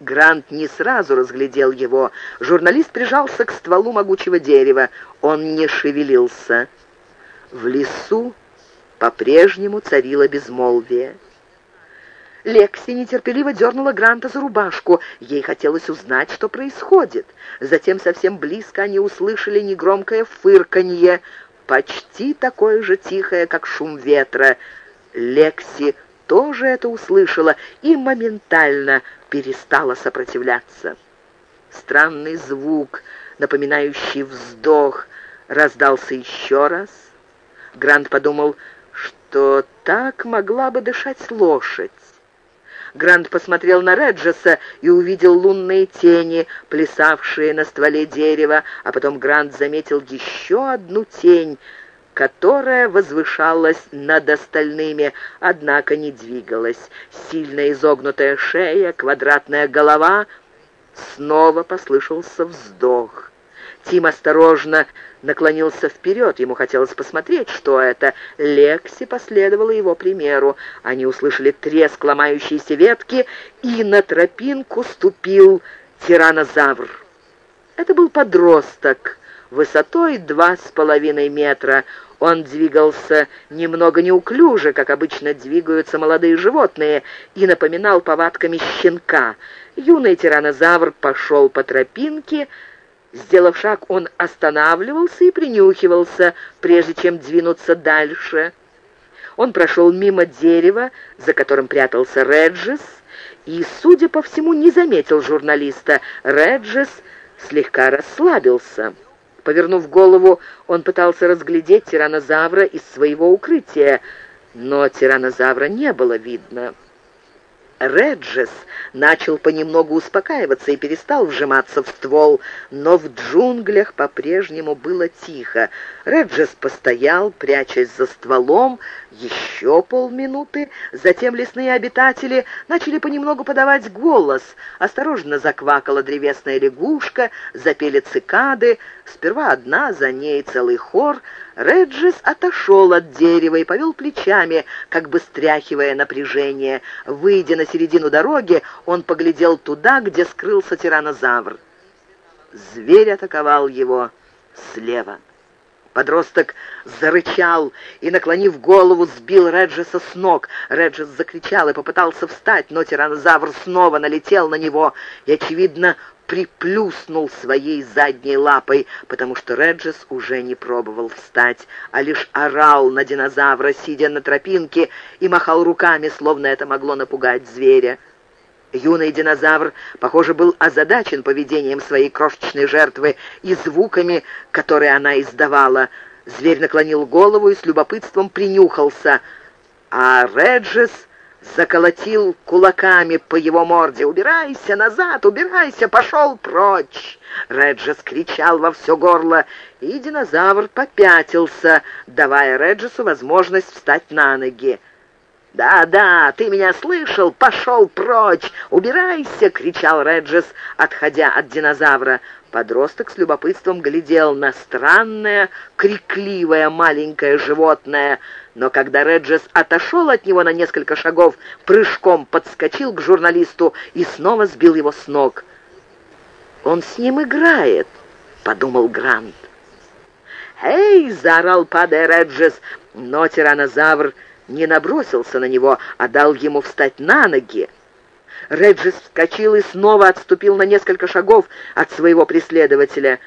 Грант не сразу разглядел его. Журналист прижался к стволу могучего дерева. Он не шевелился. В лесу по-прежнему царило безмолвие. Лекси нетерпеливо дернула Гранта за рубашку. Ей хотелось узнать, что происходит. Затем совсем близко они услышали негромкое фырканье, почти такое же тихое, как шум ветра. Лекси тоже это услышала и моментально перестала сопротивляться. Странный звук, напоминающий вздох, раздался еще раз. Грант подумал, что так могла бы дышать лошадь. Грант посмотрел на Реджеса и увидел лунные тени, плясавшие на стволе дерева, а потом Грант заметил еще одну тень, которая возвышалась над остальными, однако не двигалась. Сильно изогнутая шея, квадратная голова. Снова послышался вздох. Тим осторожно наклонился вперед. Ему хотелось посмотреть, что это. Лекси последовала его примеру. Они услышали треск ломающейся ветки, и на тропинку ступил тиранозавр. Это был подросток, высотой два с половиной метра. Он двигался немного неуклюже, как обычно двигаются молодые животные, и напоминал повадками щенка. Юный тиранозавр пошел по тропинке, Сделав шаг, он останавливался и принюхивался, прежде чем двинуться дальше. Он прошел мимо дерева, за которым прятался Реджис, и, судя по всему, не заметил журналиста. Реджис слегка расслабился. Повернув голову, он пытался разглядеть тиранозавра из своего укрытия, но тиранозавра не было видно. Реджес начал понемногу успокаиваться и перестал вжиматься в ствол, но в джунглях по-прежнему было тихо. Реджес постоял, прячась за стволом, еще полминуты, затем лесные обитатели начали понемногу подавать голос. Осторожно заквакала древесная лягушка, запели цикады, сперва одна, за ней целый хор. Реджис отошел от дерева и повел плечами, как бы стряхивая напряжение. Выйдя на середину дороги, он поглядел туда, где скрылся тиранозавр. Зверь атаковал его слева. Подросток зарычал и, наклонив голову, сбил Реджеса с ног. Реджес закричал и попытался встать, но тиранозавр снова налетел на него и, очевидно, приплюснул своей задней лапой, потому что Реджес уже не пробовал встать, а лишь орал на динозавра, сидя на тропинке, и махал руками, словно это могло напугать зверя. Юный динозавр, похоже, был озадачен поведением своей крошечной жертвы и звуками, которые она издавала. Зверь наклонил голову и с любопытством принюхался, а Реджис заколотил кулаками по его морде. «Убирайся назад! Убирайся! Пошел прочь!» Реджис кричал во все горло, и динозавр попятился, давая Реджису возможность встать на ноги. «Да-да, ты меня слышал! Пошел прочь! Убирайся!» — кричал Реджес, отходя от динозавра. Подросток с любопытством глядел на странное, крикливое маленькое животное, но когда Реджес отошел от него на несколько шагов, прыжком подскочил к журналисту и снова сбил его с ног. «Он с ним играет», — подумал Грант. «Эй!» — заорал падая Реджес, но тиранозавр не набросился на него, а дал ему встать на ноги. Реджис вскочил и снова отступил на несколько шагов от своего преследователя.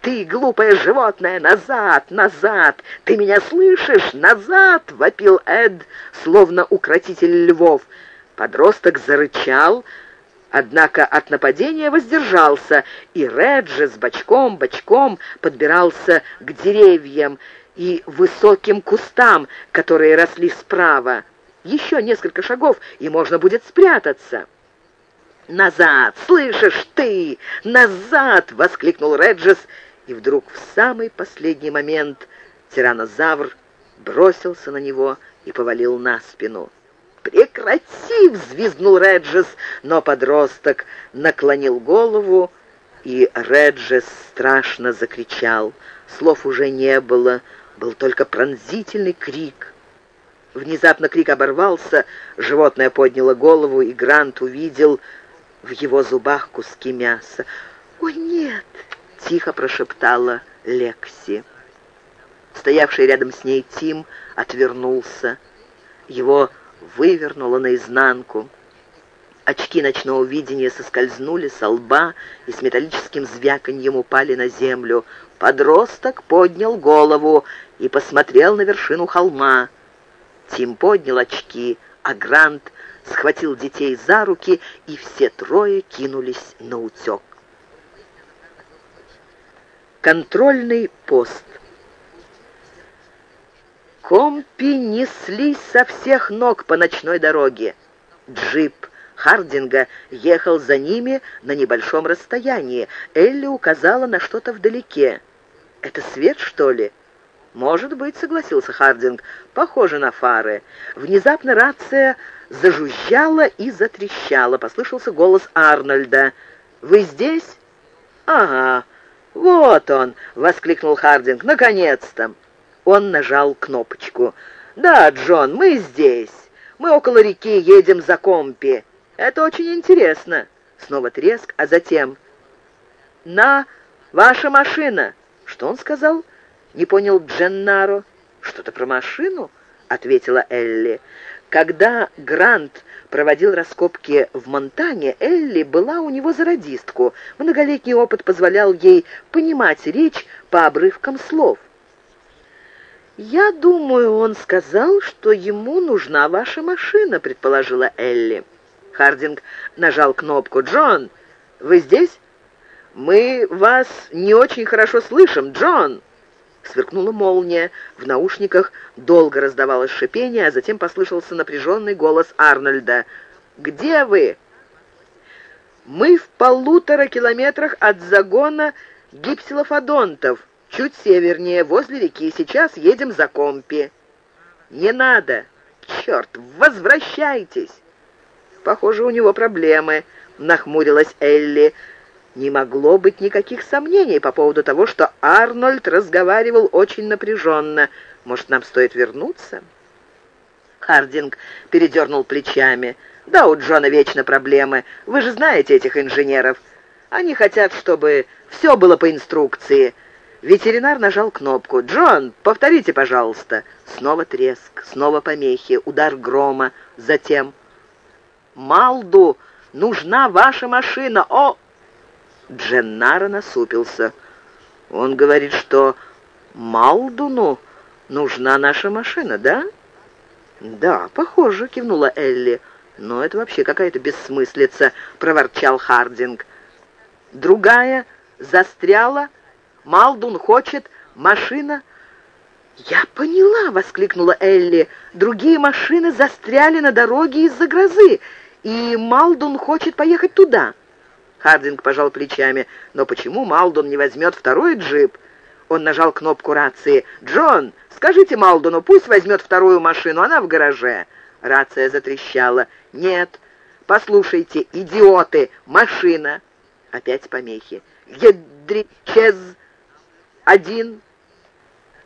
«Ты, глупое животное, назад, назад! Ты меня слышишь? Назад!» — вопил Эд, словно укротитель львов. Подросток зарычал, однако от нападения воздержался, и Реджис бочком-бочком подбирался к деревьям, и высоким кустам, которые росли справа. Еще несколько шагов, и можно будет спрятаться. «Назад! Слышишь ты? Назад!» — воскликнул Реджес, и вдруг в самый последний момент тиранозавр бросился на него и повалил на спину. «Прекрати!» — взвизгнул Реджес, но подросток наклонил голову, и Реджес страшно закричал. Слов уже не было, был только пронзительный крик. Внезапно крик оборвался, животное подняло голову, и Грант увидел в его зубах куски мяса. «О, нет!» — тихо прошептала Лекси. Стоявший рядом с ней Тим отвернулся. Его вывернуло наизнанку. Очки ночного видения соскользнули со лба и с металлическим звяканьем упали на землю. Подросток поднял голову и посмотрел на вершину холма. Тим поднял очки, а Грант схватил детей за руки, и все трое кинулись на утек. Контрольный пост. Компи неслись со всех ног по ночной дороге. Джип Хардинга ехал за ними на небольшом расстоянии. Элли указала на что-то вдалеке. «Это свет, что ли?» «Может быть», — согласился Хардинг. «Похоже на фары». Внезапно рация зажужжала и затрещала. Послышался голос Арнольда. «Вы здесь?» «Ага, вот он!» — воскликнул Хардинг. «Наконец-то!» Он нажал кнопочку. «Да, Джон, мы здесь. Мы около реки едем за компи. Это очень интересно». Снова треск, а затем... «На, ваша машина!» «Что он сказал?» Не понял Дженнаро. «Что-то про машину?» — ответила Элли. Когда Грант проводил раскопки в Монтане, Элли была у него за радистку. Многолетний опыт позволял ей понимать речь по обрывкам слов. «Я думаю, он сказал, что ему нужна ваша машина», — предположила Элли. Хардинг нажал кнопку. «Джон, вы здесь?» «Мы вас не очень хорошо слышим, Джон!» Сверкнула молния. В наушниках долго раздавалось шипение, а затем послышался напряженный голос Арнольда. «Где вы?» «Мы в полутора километрах от загона гипсилофодонтов, чуть севернее, возле реки. Сейчас едем за компи». «Не надо! Черт, возвращайтесь!» «Похоже, у него проблемы», — нахмурилась Элли. Не могло быть никаких сомнений по поводу того, что Арнольд разговаривал очень напряженно. Может, нам стоит вернуться? Хардинг передернул плечами. «Да, у Джона вечно проблемы. Вы же знаете этих инженеров. Они хотят, чтобы все было по инструкции». Ветеринар нажал кнопку. «Джон, повторите, пожалуйста». Снова треск, снова помехи, удар грома. Затем... «Малду, нужна ваша машина! О, Дженнара насупился. «Он говорит, что Малдуну нужна наша машина, да?» «Да, похоже», — кивнула Элли. «Но это вообще какая-то бессмыслица», — проворчал Хардинг. «Другая застряла. Малдун хочет. Машина...» «Я поняла!» — воскликнула Элли. «Другие машины застряли на дороге из-за грозы, и Малдун хочет поехать туда». Хардинг пожал плечами. «Но почему Малдон не возьмет второй джип?» Он нажал кнопку рации. «Джон, скажите Малдону, пусть возьмет вторую машину, она в гараже». Рация затрещала. «Нет, послушайте, идиоты, машина!» Опять помехи. «Едричез один».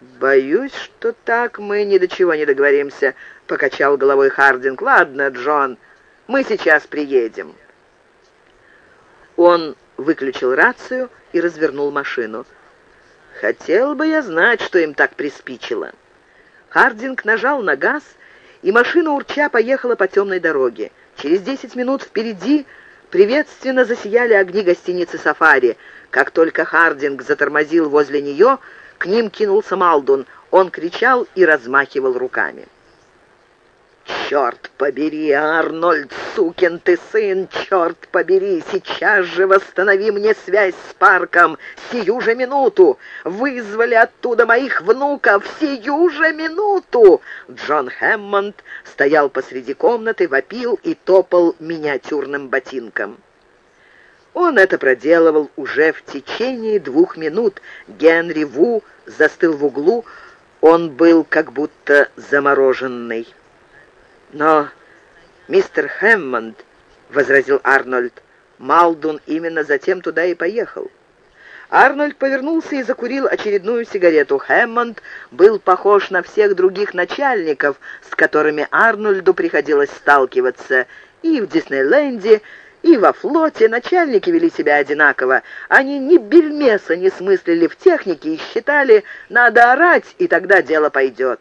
«Боюсь, что так мы ни до чего не договоримся», — покачал головой Хардинг. «Ладно, Джон, мы сейчас приедем». Он выключил рацию и развернул машину. «Хотел бы я знать, что им так приспичило». Хардинг нажал на газ, и машина урча поехала по темной дороге. Через десять минут впереди приветственно засияли огни гостиницы «Сафари». Как только Хардинг затормозил возле нее, к ним кинулся Малдун. Он кричал и размахивал руками. «Черт побери, Арнольд, сукин ты сын, черт побери, сейчас же восстанови мне связь с парком, сию же минуту! Вызвали оттуда моих внуков, сию же минуту!» Джон Хэммонд стоял посреди комнаты, вопил и топал миниатюрным ботинком. Он это проделывал уже в течение двух минут. Генри Ву застыл в углу, он был как будто замороженный. «Но, мистер Хэммонд», — возразил Арнольд, — «Малдун именно затем туда и поехал». Арнольд повернулся и закурил очередную сигарету. Хэммонд был похож на всех других начальников, с которыми Арнольду приходилось сталкиваться и в Диснейленде, И во флоте начальники вели себя одинаково. Они ни бельмеса не смыслили в технике и считали, надо орать, и тогда дело пойдет.